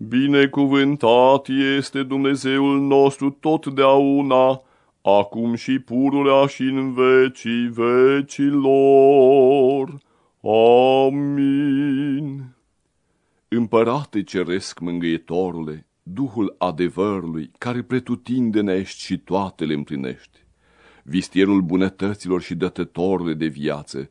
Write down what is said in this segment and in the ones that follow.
Binecuvântat este Dumnezeul nostru totdeauna, acum și pururea și în vecii vecilor. Amin. Împărate ceresc mângâietorule, Duhul adevărului, care pretutindene ești și toate le împlinești, vistierul bunătăților și dătătorule de viață,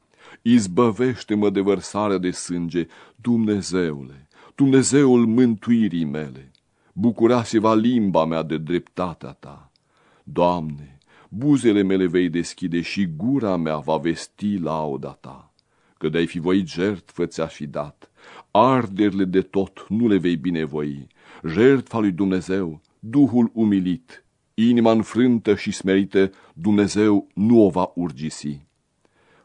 izbăvește-mă de vărsarea de sânge, Dumnezeule, Dumnezeul mântuirii mele, bucura se va limba mea de dreptatea ta. Doamne, buzele mele vei deschide și gura mea va vesti lauda ta, că de-ai fi voit jertfă ți-aș fi dat, arderile de tot nu le vei binevoi, jertfa lui Dumnezeu, Duhul umilit, inima înfrântă și smerită, Dumnezeu nu o va urgisi.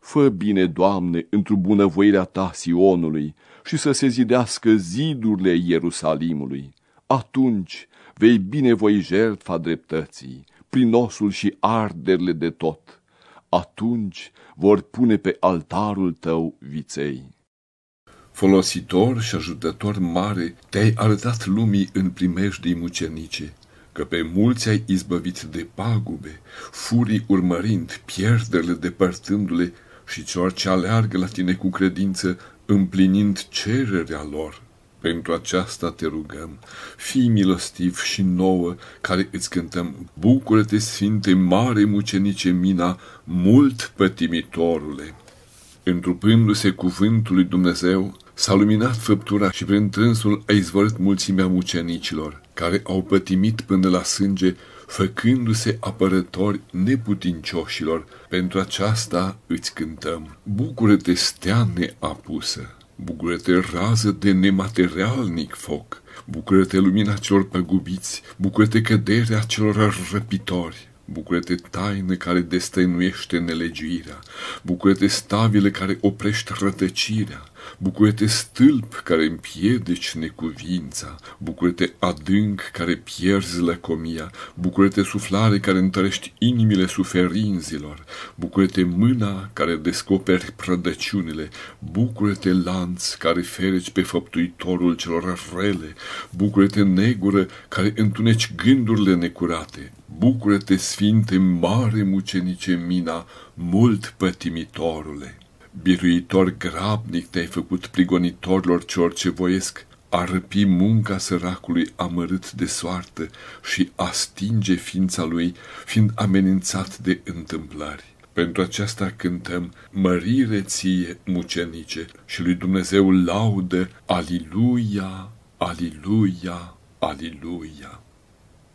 Fă bine, Doamne, într-o bunăvoirea Ta Sionului și să se zidească zidurile Ierusalimului. Atunci vei binevoi jertfa dreptății, prin osul și arderile de tot. Atunci vor pune pe altarul Tău viței. Folositor și ajutător mare, te-ai arătat lumii în primejdii mucenice, că pe mulți ai izbăvit de pagube, furii urmărind, pierderile depărtându-le și celor ce aleargă la tine cu credință, împlinind cererea lor. Pentru aceasta te rugăm, fii milostiv și nouă, care îți cântăm, bucură-te, Sfinte, mare mucenice Mina, mult pătimitorule. Întrupându-se cuvântul lui Dumnezeu, s-a luminat făptura și prin trânsul a izvorât mulțimea mucenicilor, care au pătimit până la sânge, făcându-se apărători neputincioșilor. Pentru aceasta îți cântăm. Bucură-te, stea neapusă! Bucură-te, rază de nematerialnic foc! Bucură-te, lumina celor păgubiți! Bucură-te, căderea celor răpitori! Bucură-te taină care destăinuiește nelegiuirea, bucură-te stabile care oprește rătăcirea, bucură-te stâlp care împiedici necuvința, bucură-te adânc care pierzi lăcomia, bucură-te suflare care întărești inimile suferinzilor, bucură-te mâna care descoperi prădăciunile, bucură-te lanț care fereci pe făptuitorul celor rele, bucură-te negură care întuneci gândurile necurate, bucură-te sfinte mare mucenice mina, mult pătimitorule. Biruitor grabnic te-ai făcut prigonitorilor celor ce voiesc a răpi munca săracului amărât de soartă și a stinge ființa lui, fiind amenințat de întâmplări. Pentru aceasta cântăm mărire ție, mucenice, și lui Dumnezeu laudă, Aliluia, Aliluia, Aliluia.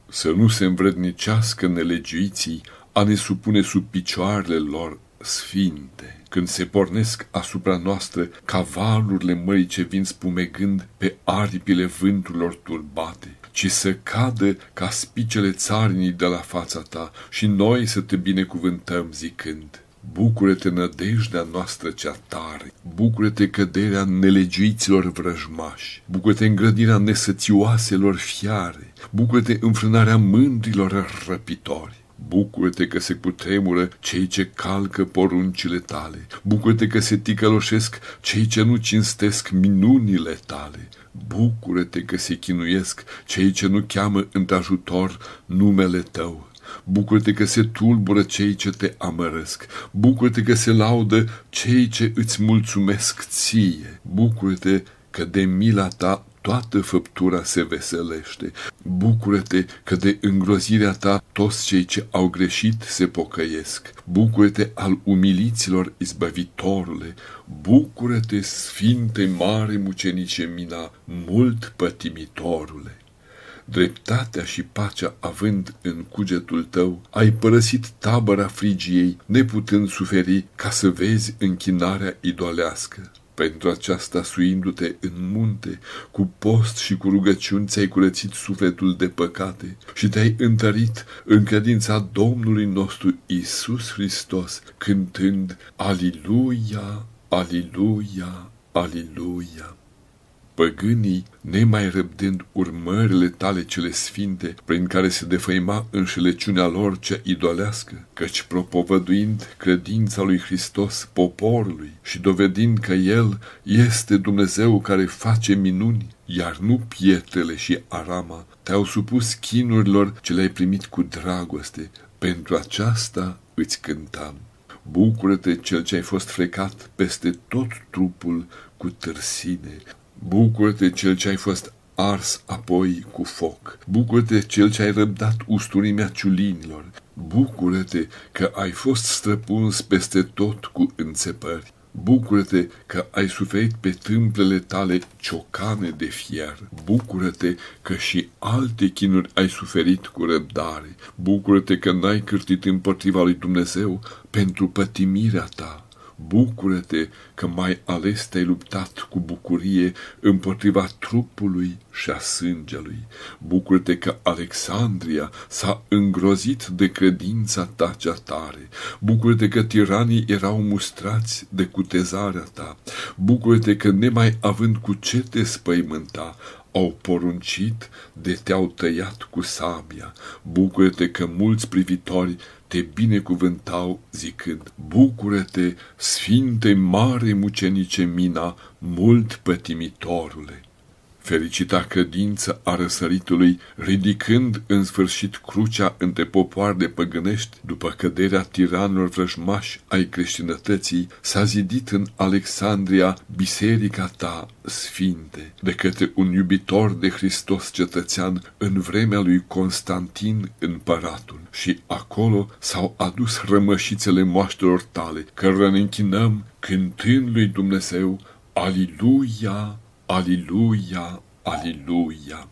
Să nu se învrednicească nelegiuiții a ne supune sub picioarele lor sfinte, când se pornesc asupra noastră ca valurile mării ce vin spumegând pe aripile vânturilor turbate, ci să cadă ca spicele țarinii de la fața ta și noi să te binecuvântăm zicând, Bucură-te nădejdea noastră cea tare, bucură-te căderea nelegiuiților vrăjmași, bucură-te îngrădirea nesățioaselor fiare, bucură-te înfrânarea mândrilor răpitori. Bucură-te că se cutremură cei ce calcă poruncile tale. Bucură-te că se ticăloșesc cei ce nu cinstesc minunile tale. Bucură-te că se chinuiesc cei ce nu cheamă într-ajutor numele tău. Bucură-te că se tulbură cei ce te amărăsc. Bucură-te că se laudă cei ce îți mulțumesc ție. Bucură-te că de mila ta toată făptura se veselește. Bucură-te că de îngrozirea ta toți cei ce au greșit se pocăiesc. Bucură-te al umiliților izbăvitorule. Bucură-te, Sfinte Mare Mucenice Mina, mult pătimitorule. Dreptatea și pacea având în cugetul tău, ai părăsit tabăra frigiei, neputând suferi ca să vezi închinarea idolească. Pentru aceasta, suindu-te în munte, cu post și cu rugăciuni ți-ai curățit sufletul de păcate și te-ai întărit în credința Domnului nostru Isus Hristos, cântând Aliluia, Aliluia, Aliluia păgânii, nemai răbdând urmările tale cele sfinte, prin care se defăima înșelăciunea lor cea idolească, căci propovăduind credința lui Hristos poporului și dovedind că El este Dumnezeu care face minuni, iar nu pietrele și arama, te-au supus chinurilor ce le-ai primit cu dragoste, pentru aceasta îți cântam. Bucură-te cel ce ai fost frecat peste tot trupul cu târsine, Bucură-te cel ce ai fost ars apoi cu foc. Bucură-te cel ce ai răbdat usturimea ciulinilor. Bucură-te că ai fost străpuns peste tot cu înțepări. Bucură-te că ai suferit pe tâmplele tale ciocane de fier. Bucură-te că și alte chinuri ai suferit cu răbdare. Bucură-te că n-ai cârtit împotriva lui Dumnezeu pentru pătimirea ta. Bucură-te că mai ales te-ai luptat cu bucurie împotriva trupului și a sângelui. Bucură-te că Alexandria s-a îngrozit de credința ta cea tare. Bucură-te că tiranii erau mustrați de cutezarea ta. Bucură-te că nemai având cu ce te spăimânta, au poruncit de te-au tăiat cu sabia. Bucură-te că mulți privitori te binecuvântau zicând, Bucură-te, Sfinte Mare Mucenice Mina, mult pătimitorule! Fericita credință a răsăritului, ridicând în sfârșit crucea între popoarele păgânești, după căderea tiranilor vrăjmași ai creștinătății, s-a zidit în Alexandria biserica ta, sfinte, de către un iubitor de Hristos cetățean în vremea lui Constantin împăratul. Și acolo s-au adus rămășițele moaștelor tale, cărora ne închinăm cântând lui Dumnezeu, Aliluia! Aliluia, aliluia!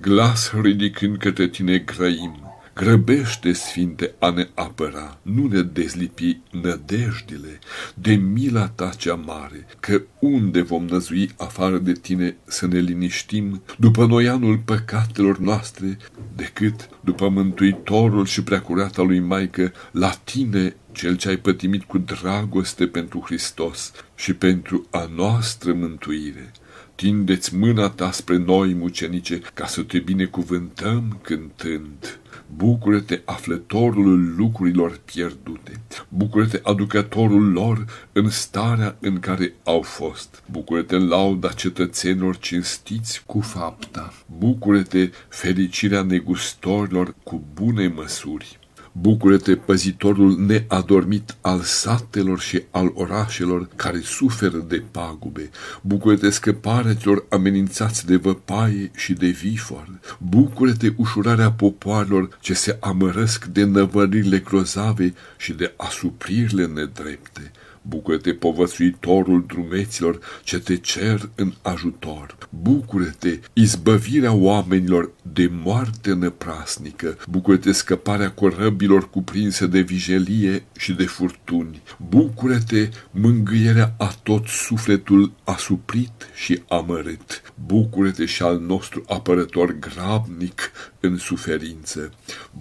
Glas ridicând către tine grăim, grăbește, Sfinte, a ne apăra, nu ne dezlipi nădejdile de mila ta cea mare, că unde vom năzui afară de tine să ne liniștim după noianul păcatelor noastre, decât după Mântuitorul și Preacurata lui Maică, la tine cel ce ai pătimit cu dragoste pentru Hristos și pentru a noastră mântuire tindeți mâna ta spre noi, mucenice, ca să te binecuvântăm cântând. Bucură-te, aflătorul lucrurilor pierdute. Bucură-te, aducătorul lor în starea în care au fost. Bucură-te în lauda cetățenilor cinstiți cu fapta. Bucură-te, fericirea negustorilor cu bune măsuri. Bucură-te, păzitorul neadormit al satelor și al orașelor care suferă de pagube. Bucură-te, scăparea celor amenințați de văpaie și de vifor. Bucură-te, ușurarea popoarelor ce se amărăsc de năvăririle grozave și de asupririle nedrepte. Bucură-te, povățuitorul drumeților, ce te cer în ajutor. Bucură-te, izbăvirea oamenilor de moarte năprasnică. Bucură-te, scăparea corăbilor cuprinse de vijelie și de furtuni. Bucură-te, mângâierea a tot sufletul asuprit și amărât. Bucură-te și al nostru apărător grabnic în suferință.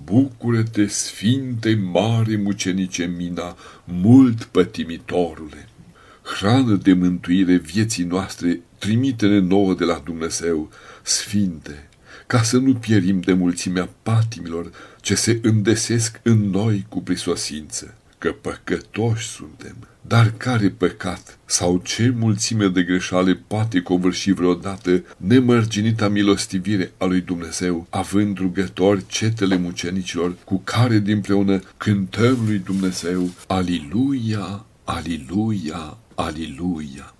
Bucură-te, Sfinte Mare Mucenice Mina, mult pătimitorule! Hrană de mântuire vieții noastre, trimite-ne nouă de la Dumnezeu, Sfinte, ca să nu pierim de mulțimea patimilor ce se îndesesc în noi cu prisosință, că păcătoși suntem dar care păcat sau ce mulțime de greșale poate covârși vreodată nemărginita milostivire a lui Dumnezeu, având rugători cetele mucenicilor cu care dinpreună cântăm lui Dumnezeu, Aliluia, Aliluia, Aliluia.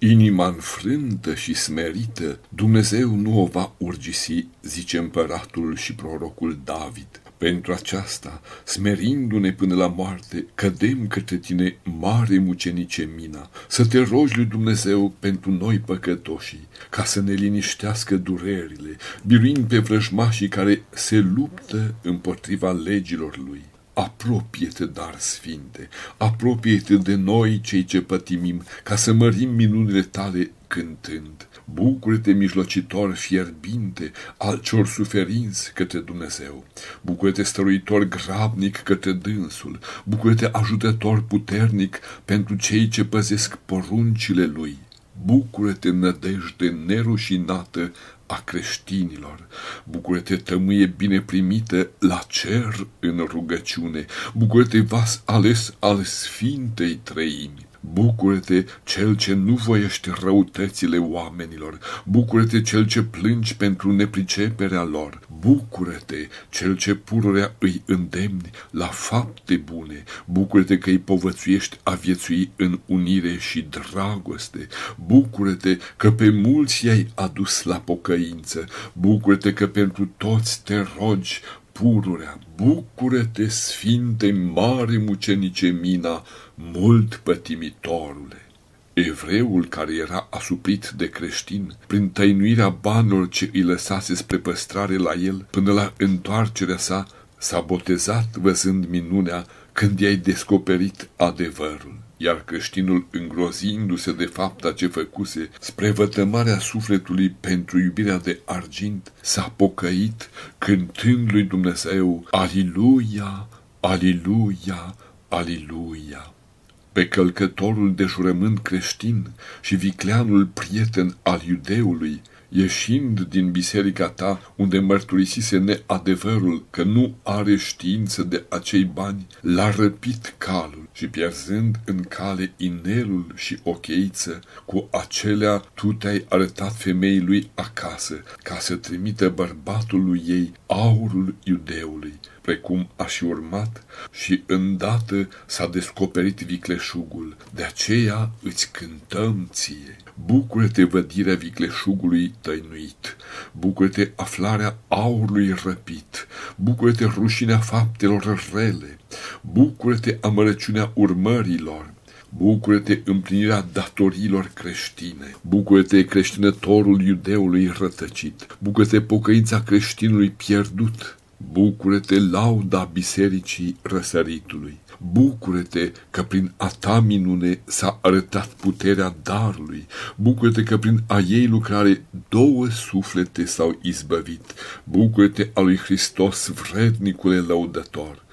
Inima înfrântă și smerită, Dumnezeu nu o va urgisi, zice împăratul și prorocul David. Pentru aceasta, smerindu-ne până la moarte, cădem către tine, mare mucenice Mina, să te rogi lui Dumnezeu pentru noi păcătoșii, ca să ne liniștească durerile, biruind pe vrăjmașii care se luptă împotriva legilor lui. Apropie-te, dar sfinte, apropie-te de noi cei ce pătimim, ca să mărim minunile tale cântând. Bucură-te, mijlocitor fierbinte, al celor suferinți către Dumnezeu. Bucură-te, stăruitor grabnic către dânsul. Bucură-te, ajutător puternic pentru cei ce păzesc poruncile lui. Bucură-te, nădejde nerușinată a creștinilor. Bucură-te, tămâie bine primită la cer în rugăciune. Bucură-te, vas ales al Sfintei Trăimi. Bucură-te, cel ce nu voiește răutățile oamenilor, bucură-te, cel ce plângi pentru nepriceperea lor, bucură-te, cel ce pururea îi îndemni la fapte bune, bucură-te că îi povățuiești a viețui în unire și dragoste, bucură-te că pe mulți i-ai adus la pocăință, bucură-te că pentru toți te rogi pururea, bucură-te, Sfinte Mare Mucenice Mina, mult pătimitorule. Evreul care era asuprit de creștin, prin tăinuirea banilor ce îi lăsase spre păstrare la el, până la întoarcerea sa, s-a botezat văzând minunea când i-ai descoperit adevărul iar creștinul, îngrozindu-se de fapta ce făcuse, spre vătămarea sufletului pentru iubirea de argint, s-a pocăit cântând lui Dumnezeu, Aliluia, Aliluia, Aliluia. Pe călcătorul de jurământ creștin și vicleanul prieten al iudeului, ieșind din biserica ta, unde mărturisise neadevărul că nu are știință de acei bani, l-a răpit calul și pierzând în cale inelul și ocheiță, cu acelea tu te-ai arătat femeii lui acasă, ca să trimită bărbatul lui ei aurul iudeului, precum a și urmat și îndată s-a descoperit vicleșugul, de aceea îți cântăm ție. Bucură-te vădirea vicleșugului tăinuit, bucură-te aflarea aurului răpit, bucură-te rușinea faptelor rele, bucură-te amărăciunea urmărilor, Bucură-te împlinirea datorilor creștine, bucură-te creștinătorul iudeului rătăcit, bucură-te pocăința creștinului pierdut, Bucură-te, lauda bisericii răsăritului. Bucură-te că prin a ta minune s-a arătat puterea darului. Bucură-te că prin a ei lucrare două suflete s-au izbăvit. Bucură-te a lui Hristos, vrednicule lăudător.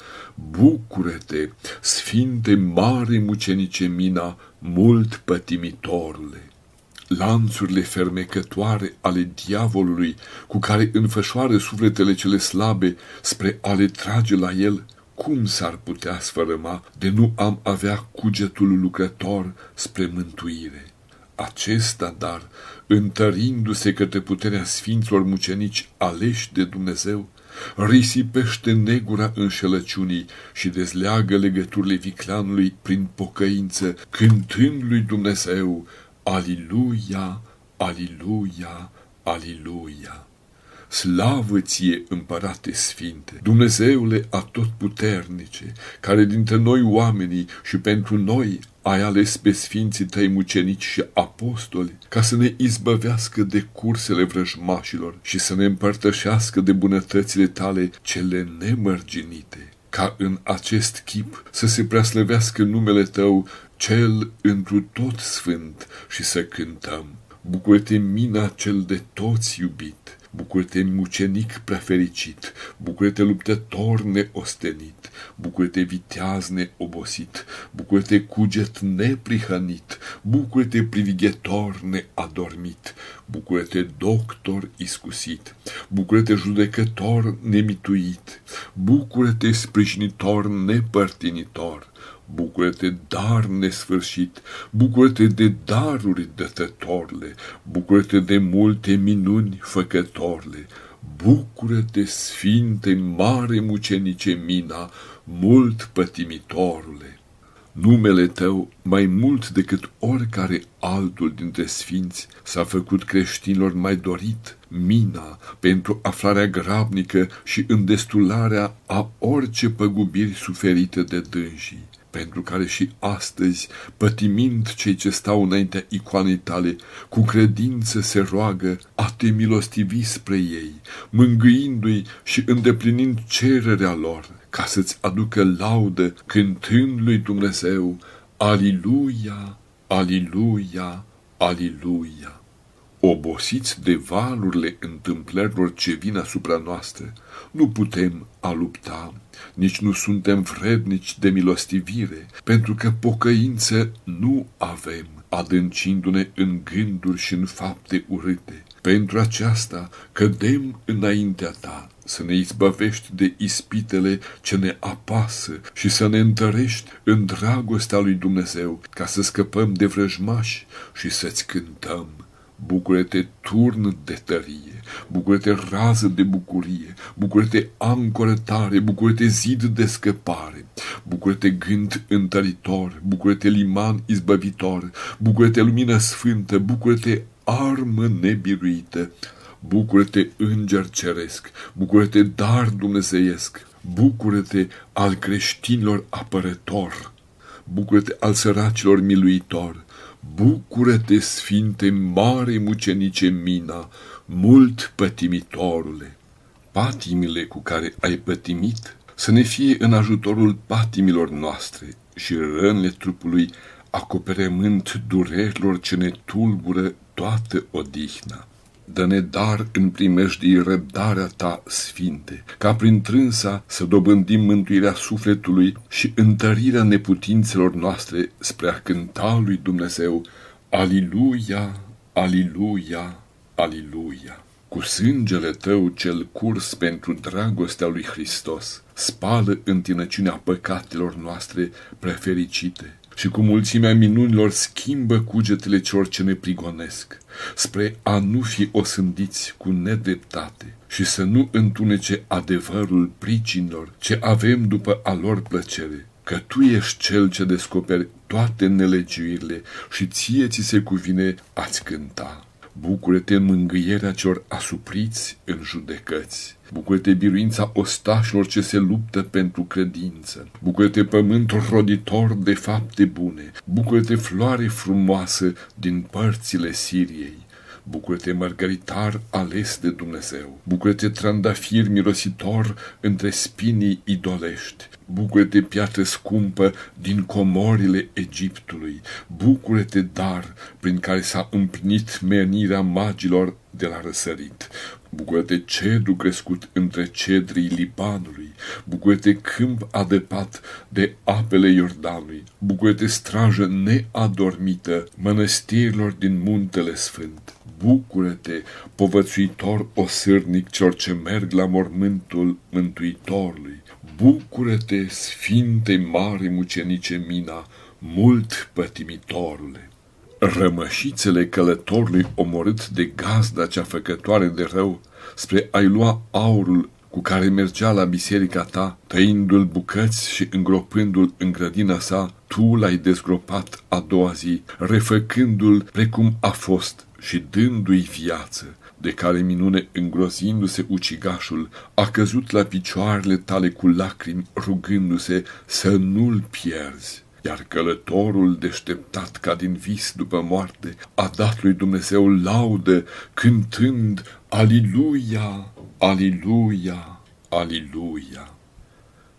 Bucură-te, Sfinte mare mucenice Mina, mult pătimitorule lanțurile fermecătoare ale diavolului cu care înfășoară sufletele cele slabe spre a le trage la el, cum s-ar putea sfărâma de nu am avea cugetul lucrător spre mântuire? Acesta, dar, întărindu-se către puterea sfinților mucenici aleși de Dumnezeu, risipește negura înșelăciunii și dezleagă legăturile vicleanului prin pocăință, cântând lui Dumnezeu Aliluia, aliluia, aliluia. Slavă ție, împărate sfinte, Dumnezeule atotputernice, care dintre noi oamenii și pentru noi ai ales pe sfinții tăi mucenici și apostoli ca să ne izbăvească de cursele vrăjmașilor și să ne împărtășească de bunătățile tale cele nemărginite ca în acest chip să se preaslăvească numele tău cel întru tot sfânt și să cântăm. Bucură-te, mina cel de toți iubit, bucură-te, mucenic prefericit, bucură-te, luptător neostenit, bucură-te, viteaz neobosit, bucură-te, cuget neprihănit, bucură-te, privighetor neadormit, bucură-te, doctor iscusit, bucură-te, judecător nemituit, bucură-te, sprijinitor nepărtinitor, Bucură-te, dar nesfârșit, bucură-te de daruri dătătorle, bucură-te de multe minuni făcătorle, bucură-te, sfinte, mare mucenice Mina, mult pătimitorule. Numele tău, mai mult decât oricare altul dintre sfinți, s-a făcut creștinilor mai dorit, mina, pentru aflarea grabnică și îndestularea a orice păgubiri suferite de dânsii pentru care și astăzi, pătimind cei ce stau înaintea icoanei tale, cu credință se roagă a te milostivi spre ei, mângâindu-i și îndeplinind cererea lor, ca să-ți aducă laudă cântând lui Dumnezeu, Aliluia, Aliluia, Aliluia obosiți de valurile întâmplărilor ce vin asupra noastră, nu putem a lupta, nici nu suntem vrednici de milostivire, pentru că pocăință nu avem, adâncindu-ne în gânduri și în fapte urâte. Pentru aceasta cădem înaintea ta, să ne izbăvești de ispitele ce ne apasă și să ne întărești în dragostea lui Dumnezeu, ca să scăpăm de vrăjmași și să-ți cântăm Bucură-te turn de tărie, bucură-te rază de bucurie, bucură-te ancoră tare, bucură-te zid de scăpare, bucură-te gând întăritor, bucură-te liman izbăvitor, bucură-te lumină sfântă, bucură-te armă nebiruită, bucură-te înger ceresc, bucură-te dar dumnezeiesc, bucură-te al creștinilor apărător, bucură-te al săracilor miluitor, Bucură-te, Sfinte, mare mucenice Mina, mult pătimitorule! Patimile cu care ai pătimit să ne fie în ajutorul patimilor noastre și rănile trupului acoperământ durerilor ce ne tulbură toată odihna. Dă-ne dar în primejdii răbdarea ta, Sfinte, ca prin trânsa să dobândim mântuirea sufletului și întărirea neputințelor noastre spre a cânta lui Dumnezeu, Aliluia, Aliluia, Aliluia. cu sângele tău cel curs pentru dragostea lui Hristos, spală întinăciunea păcatelor noastre prefericite și cu mulțimea minunilor schimbă cugetele celor ce ne prigonesc, spre a nu fi osândiți cu nedreptate și să nu întunece adevărul pricinilor ce avem după a lor plăcere, că Tu ești Cel ce descoperi toate nelegiuirile și ție ți se cuvine ați cânta. Bucură-te în mângâierea celor asupriți în judecăți. Bucură-te biruința ostașilor ce se luptă pentru credință. Bucură-te pământ roditor de fapte bune. Bucură-te floare frumoasă din părțile Siriei. Bucură-te, mărgăritar ales de Dumnezeu. Bucură-te, trandafir mirositor între spinii idolești. Bucură-te, piatră scumpă din comorile Egiptului. Bucură-te, dar prin care s-a împlinit menirea magilor de la răsărit. Bucură-te cedru crescut între cedrii Libanului, bucură-te câmp adăpat de apele Iordanului, bucură-te strajă neadormită mănăstirilor din muntele sfânt. Bucură-te, povățuitor osârnic celor ce merg la mormântul Mântuitorului. Bucură-te, Sfinte Mare Mucenice Mina, mult pătimitorule. Rămășițele călătorului omorât de gazda cea făcătoare de rău, spre a-i lua aurul cu care mergea la biserica ta, tăindu-l bucăți și îngropându-l în grădina sa, tu l-ai dezgropat a doua zi, refăcându-l precum a fost și dându-i viață, de care minune îngrozindu-se ucigașul, a căzut la picioarele tale cu lacrimi, rugându-se să nu-l pierzi. Iar călătorul deșteptat ca din vis după moarte a dat lui Dumnezeu laudă cântând Aliluia, Aliluia, Aliluia.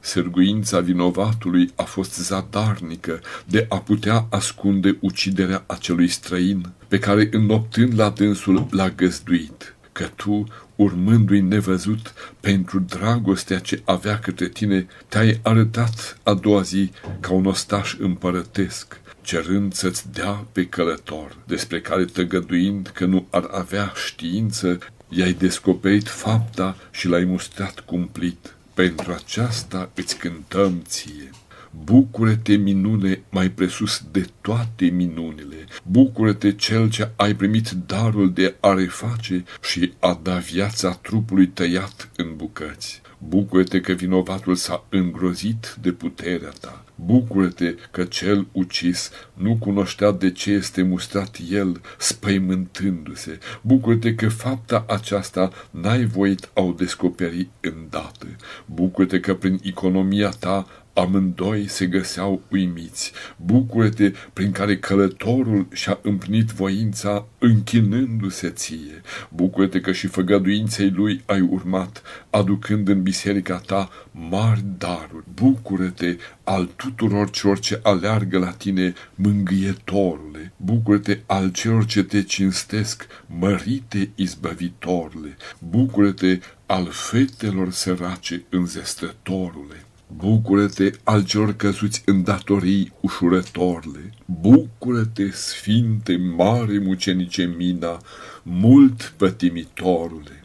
Sârguința vinovatului a fost zadarnică de a putea ascunde uciderea acelui străin pe care înnoptând la dânsul l-a găzduit, că tu, urmându-i nevăzut pentru dragostea ce avea către tine, te-ai arătat a doua zi ca un ostaș împărătesc, cerând să-ți dea pe călător, despre care tăgăduind că nu ar avea știință, i-ai descoperit fapta și l-ai mustrat cumplit. Pentru aceasta îți cântăm ție. Bucură-te, minune, mai presus de toate minunile. Bucură-te, cel ce ai primit darul de a reface și a da viața trupului tăiat în bucăți. Bucură-te că vinovatul s-a îngrozit de puterea ta. Bucură-te că cel ucis nu cunoștea de ce este mustrat el, spăimântându-se. Bucură-te că fapta aceasta n-ai voit au descoperi îndată. Bucură-te că prin economia ta Amândoi se găseau uimiți. Bucură-te prin care călătorul și-a împlinit voința închinându-se ție. Bucură-te că și făgăduinței lui ai urmat, aducând în biserica ta mari daruri. Bucură-te al tuturor celor ce aleargă la tine, mângâietorule. Bucură-te al celor ce te cinstesc, mărite izbăvitorule. Bucură-te al fetelor sărace, înzestătorule. Bucură-te al celor căzuți în datorii ușurătorle, Bucură-te, sfinte, mare mucenice Mina, mult pătimitorule.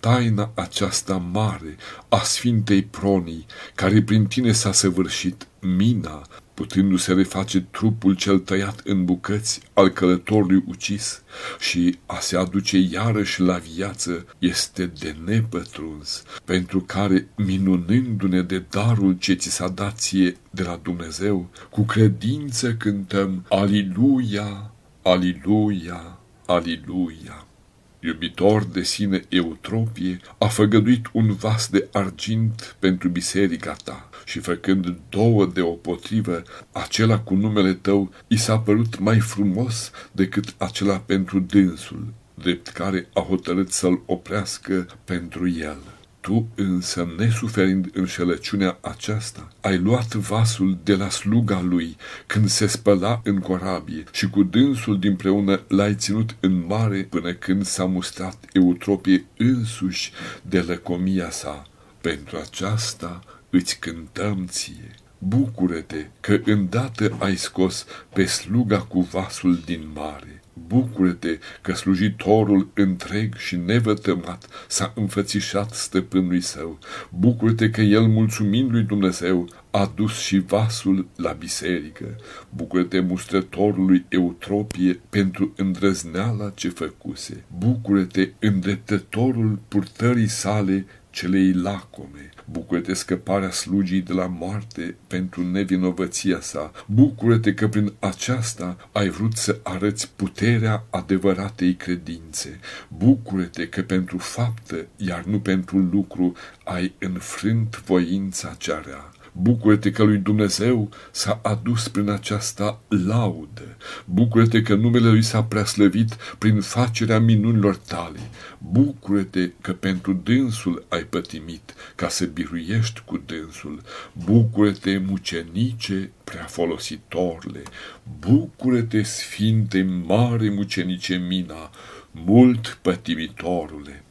Taina aceasta mare a Sfintei Pronii, care prin tine s-a săvârșit, Mina, putându-se reface trupul cel tăiat în bucăți al călătorului ucis și a se aduce iarăși la viață este de nepătruns, pentru care, minunându-ne de darul ce ți s-a dat ție de la Dumnezeu, cu credință cântăm Aliluia, Aliluia, Aliluia. Iubitor de sine Eutropie, a făgăduit un vas de argint pentru biserica ta și făcând două de potrivă, acela cu numele tău i s-a părut mai frumos decât acela pentru dânsul, drept care a hotărât să-l oprească pentru el. Tu însă, nesuferind înșelăciunea aceasta, ai luat vasul de la sluga lui când se spăla în corabie și cu dânsul dinpreună l-ai ținut în mare până când s-a mustrat Eutropie însuși de lăcomia sa. Pentru aceasta îți cântăm ție. Bucură-te că îndată ai scos pe sluga cu vasul din mare. Bucură-te că slujitorul întreg și nevătămat s-a înfățișat stăpânului său. Bucură-te că el, mulțumind lui Dumnezeu, a dus și vasul la biserică. Bucură-te mustrătorului Eutropie pentru îndrăzneala ce făcuse. Bucură-te îndreptătorul purtării sale celei lacome. Bucură-te scăparea slugii de la moarte pentru nevinovăția sa. Bucură-te că prin aceasta ai vrut să arăți puterea adevăratei credințe. Bucură-te că pentru faptă, iar nu pentru lucru, ai înfrânt voința cea rea. Bucură-te că lui Dumnezeu s-a adus prin aceasta laudă. Bucură-te că numele lui s-a preaslăvit prin facerea minunilor tale. Bucură-te că pentru dânsul ai pătimit, ca să biruiești cu dânsul. Bucură-te, mucenice prea folositorle. Bucură-te, sfinte mare mucenice Mina, mult pătimitorule.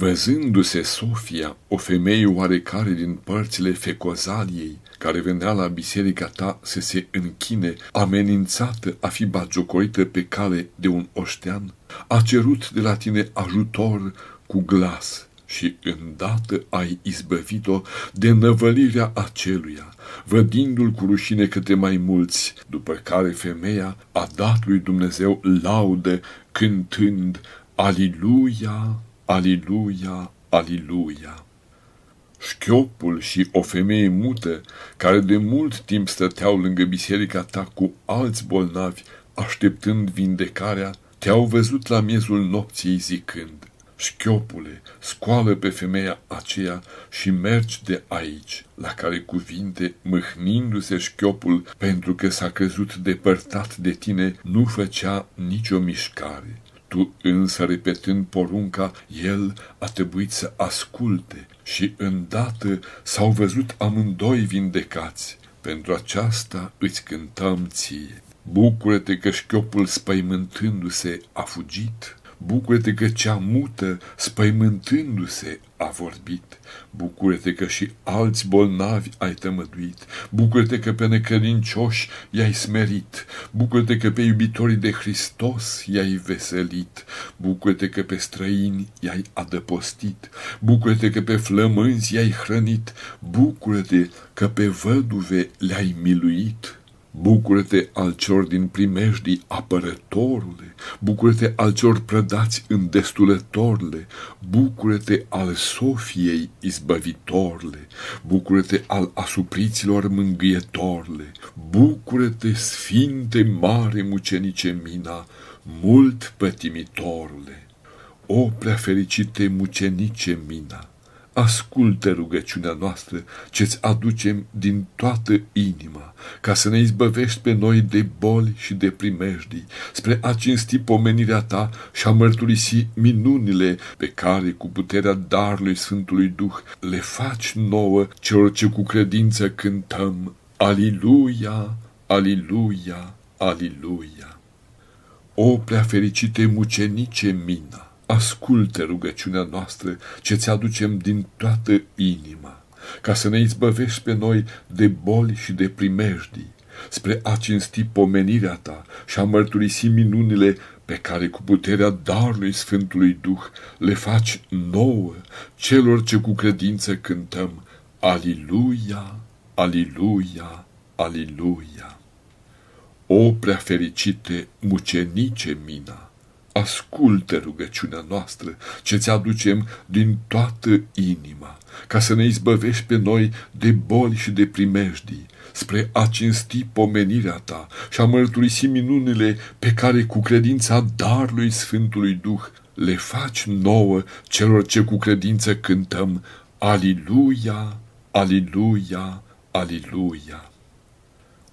Văzându-se Sofia, o femeie oarecare din părțile fecozaliei, care venea la biserica ta să se închine, amenințată a fi bagiocorită pe cale de un oștean, a cerut de la tine ajutor cu glas și îndată ai izbăvit-o de năvălirea aceluia, vădindu-l cu rușine către mai mulți, după care femeia a dat lui Dumnezeu laudă cântând Aliluia, Aliluia, aliluia! Șchiopul și o femeie mută, care de mult timp stăteau lângă biserica ta cu alți bolnavi, așteptând vindecarea, te-au văzut la miezul nopții zicând, Șchiopule, scoală pe femeia aceea și mergi de aici, la care cuvinte, mâhnindu-se șchiopul pentru că s-a crezut depărtat de tine, nu făcea nicio mișcare. Tu însă, repetând porunca, el a trebuit să asculte și îndată s-au văzut amândoi vindecați. Pentru aceasta îți cântăm ție. Bucură-te că șchiopul spăimântându-se a fugit. Bucură-te că cea mută, spăimântându-se, a vorbit. Bucură-te că și alți bolnavi ai tămăduit. Bucură-te că pe necredincioși i-ai smerit. Bucură-te că pe iubitorii de Hristos i-ai veselit. Bucură-te că pe străini i-ai adăpostit. Bucură-te că pe flămânzi i-ai hrănit. Bucură-te că pe văduve le-ai miluit. Bucură-te al celor din primejdii apărătorule, bucură-te al celor prădați în destulătorle, bucură-te al Sofiei izbăvitorle, bucură-te al asupriților mângâietorle, bucură-te, Sfinte Mare Mucenice Mina, mult pătimitorule. O prea fericite mucenice Mina! Ascultă rugăciunea noastră ce-ți aducem din toată inima, ca să ne izbăvești pe noi de boli și de primejdii, spre a cinsti pomenirea ta și a mărturisi minunile pe care, cu puterea darului Sfântului Duh, le faci nouă celor ce cu credință cântăm Aliluia, Aliluia, Aliluia. O prea fericite mucenice Mina! Ascultă rugăciunea noastră ce ți aducem din toată inima, ca să ne izbăvești pe noi de boli și de primejdii, spre a cinsti pomenirea ta și a mărturisi minunile pe care cu puterea darului Sfântului Duh le faci nouă celor ce cu credință cântăm Aliluia, Aliluia, Aliluia. O prea fericite mucenice Mina! Ascultă rugăciunea noastră ce ți aducem din toată inima, ca să ne izbăvești pe noi de boli și de primejdii, spre a cinsti pomenirea ta și a mărturisi minunile pe care cu credința darului Sfântului Duh le faci nouă celor ce cu credință cântăm Aliluia, Aliluia, Aliluia.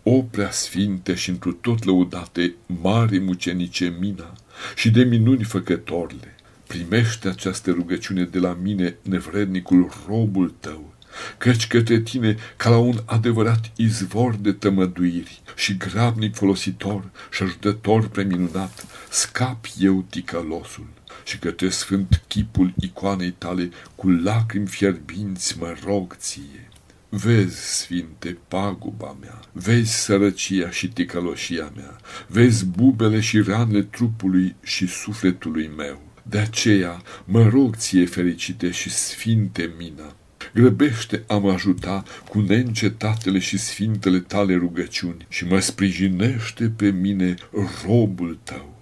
O preasfinte și întru tot lăudate, mare mucenice Mina, și de minuni făcătorile. Primește această rugăciune de la mine, nevrednicul robul tău, căci către tine, ca la un adevărat izvor de tămăduiri și grabnic folositor și ajutător preminunat, scap eu ticălosul și către sfânt chipul icoanei tale cu lacrimi fierbinți mă rog ție. Vezi, Sfinte, paguba mea, vezi sărăcia și ticăloșia mea, vezi bubele și ranele trupului și sufletului meu. De aceea mă rog ție fericite și sfinte mina, grăbește a mă ajuta cu neîncetatele și sfintele tale rugăciuni și mă sprijinește pe mine robul tău.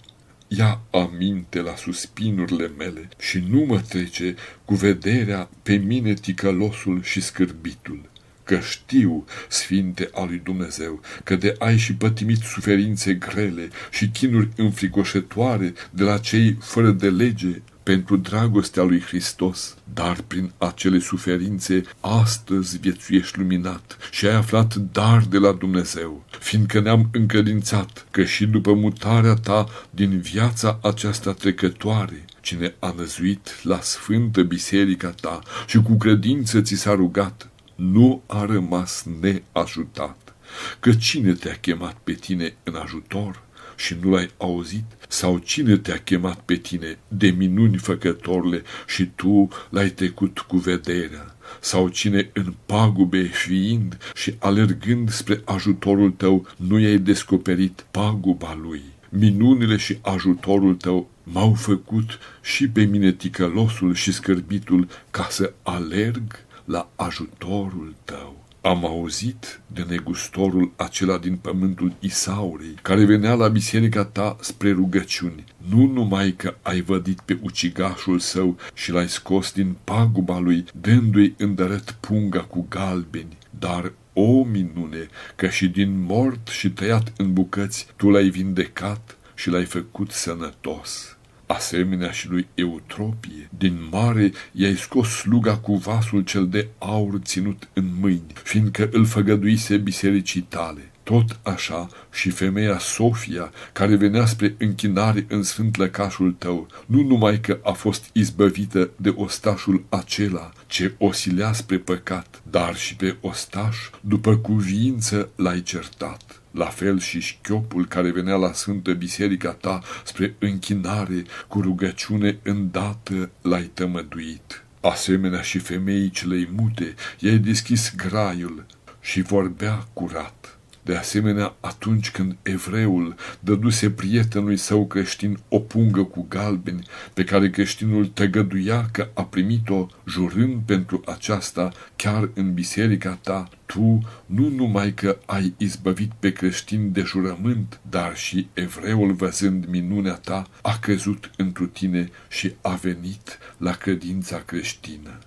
Ia aminte la suspinurile mele și nu mă trece cu vederea pe mine ticălosul și scârbitul că știu, Sfinte al lui Dumnezeu, că de ai și pătimit suferințe grele și chinuri înfricoșătoare de la cei fără de lege pentru dragostea lui Hristos, dar prin acele suferințe astăzi viețuiești luminat și ai aflat dar de la Dumnezeu, fiindcă ne-am încredințat că și după mutarea ta din viața aceasta trecătoare, cine a năzuit la sfântă biserica ta și cu credință ți s-a rugat, nu a rămas neajutat, că cine te-a chemat pe tine în ajutor și nu l-ai auzit? Sau cine te-a chemat pe tine de minuni făcătorile și tu l-ai trecut cu vederea? Sau cine în pagube fiind și alergând spre ajutorul tău nu i-ai descoperit paguba lui? Minunile și ajutorul tău m-au făcut și pe mine ticălosul și scârbitul ca să alerg la ajutorul tău. Am auzit de negustorul acela din pământul Isaurei, care venea la biserica ta spre rugăciuni. Nu numai că ai vădit pe ucigașul său și l-ai scos din paguba lui, dându-i îndărăt punga cu galbeni, dar o minune, că și din mort și tăiat în bucăți, tu l-ai vindecat și l-ai făcut sănătos asemenea și lui Eutropie. Din mare i-ai scos sluga cu vasul cel de aur ținut în mâini, fiindcă îl făgăduise bisericii tale. Tot așa și femeia Sofia, care venea spre închinare în sfânt lăcașul tău, nu numai că a fost izbăvită de ostașul acela ce osilea spre păcat, dar și pe ostaș, după cuviință, l-ai certat la fel și șchiopul care venea la Sfântă Biserica ta spre închinare cu rugăciune îndată l-ai tămăduit. Asemenea și femeii celei mute, i-ai deschis graiul și vorbea curat. De asemenea, atunci când evreul dăduse prietenului său creștin o pungă cu galbeni, pe care creștinul tăgăduia că a primit-o, jurând pentru aceasta chiar în biserica ta, tu nu numai că ai izbăvit pe creștin de jurământ, dar și evreul văzând minunea ta a crezut întru tine și a venit la credința creștină.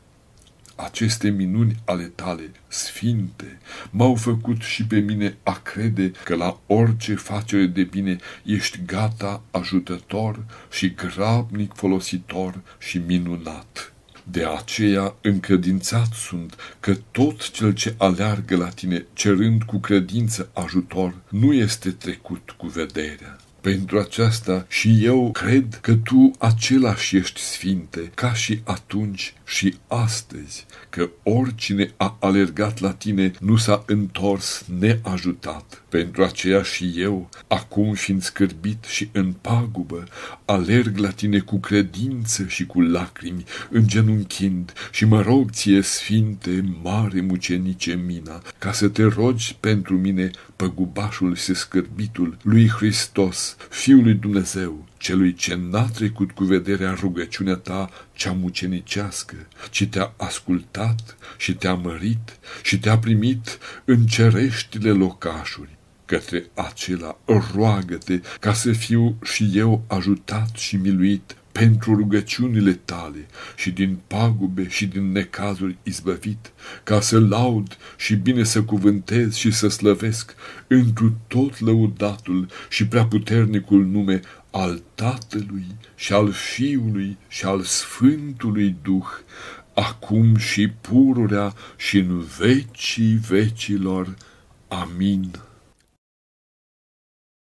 Aceste minuni ale tale, sfinte, m-au făcut și pe mine a crede că la orice facere de bine ești gata, ajutător și grabnic folositor și minunat. De aceea încredințat sunt că tot cel ce aleargă la tine cerând cu credință ajutor nu este trecut cu vederea. Pentru aceasta și eu cred că tu același ești sfinte, ca și atunci și astăzi, că oricine a alergat la tine nu s-a întors neajutat. Pentru aceea și eu, acum fiind scârbit și în pagubă, alerg la tine cu credință și cu lacrimi, îngenunchind și mă rog ție, sfinte, mare mucenice Mina, ca să te rogi pentru mine păgubașul și scârbitul lui Hristos, Fiul lui Dumnezeu, celui ce n-a trecut cu vederea rugăciunea ta cea mucenicească, ci te-a ascultat și te-a mărit și te-a primit în cereștile locașuri. Către acela roagă-te ca să fiu și eu ajutat și miluit pentru rugăciunile tale și din pagube și din necazuri izbăvit, ca să laud și bine să cuvântez și să slăvesc întru tot lăudatul și preaputernicul nume al Tatălui și al Fiului și al Sfântului Duh, acum și pururea și în vecii vecilor. Amin.